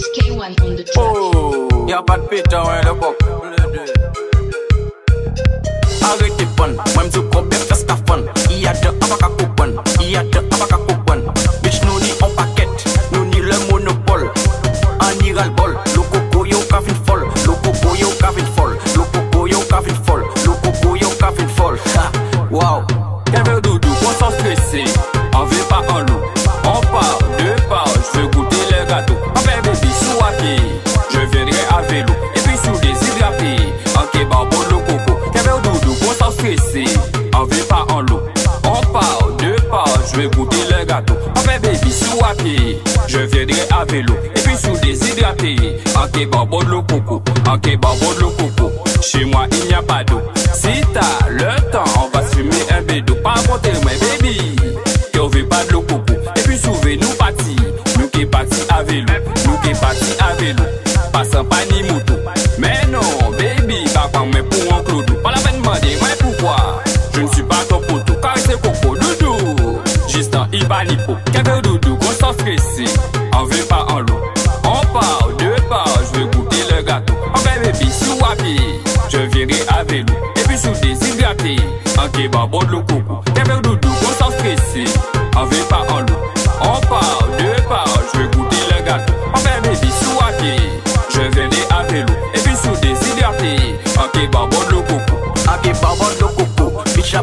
It's K1 on the track. Oh, y'a pas de pétard, ouais, le coq. Arrêtez bonne, moi m'dou combien de festa fun. Y'a de abaka coupon, y'a de abaka coupon. Bitch, nous ni en paquette, nous ni le monopole. En ira le bol, le coco yo kafin folle. Le coco yo kafin folle, le coco yo kafin folle. Le coco yo kafin folle. Ha, wow. Quel verre doudou, qu'on s'en stressé. On veut pas veux gâteaux. On fait baby sous à pied, je viendrai à vélo. Et puis sous des hydratés, en kebab au le coco. En kebab au le coco. Chez moi, il n'y a pas d'eau. Si t'as le temps, on va fumer un bédo. Pas compter, moi, baby. Qu'on veut pas de l'eau coco. Et puis souvent, nous partis. Nous qui partis à vélo. Nous qui partis à vélo. Passant pas ni moto. Ibanipo. Quelqu'un doudou, qu'on stressé. On veut pas en l'eau. On part, deux parts, je veux goûter le gâteau. On fait baby sous à pied, je viendrai à vélo. Et puis sous des hydratés, en kebab de l'eau coco. Quelqu'un doudou, qu'on stressé. On veut pas en l'eau. On part, deux parts, je veux goûter le gâteau. On fait baby sous à pied, je viendrai à vélo. Et puis sous des hydratés, en kebab de l'eau coco. Ake babon lo coco, bitch a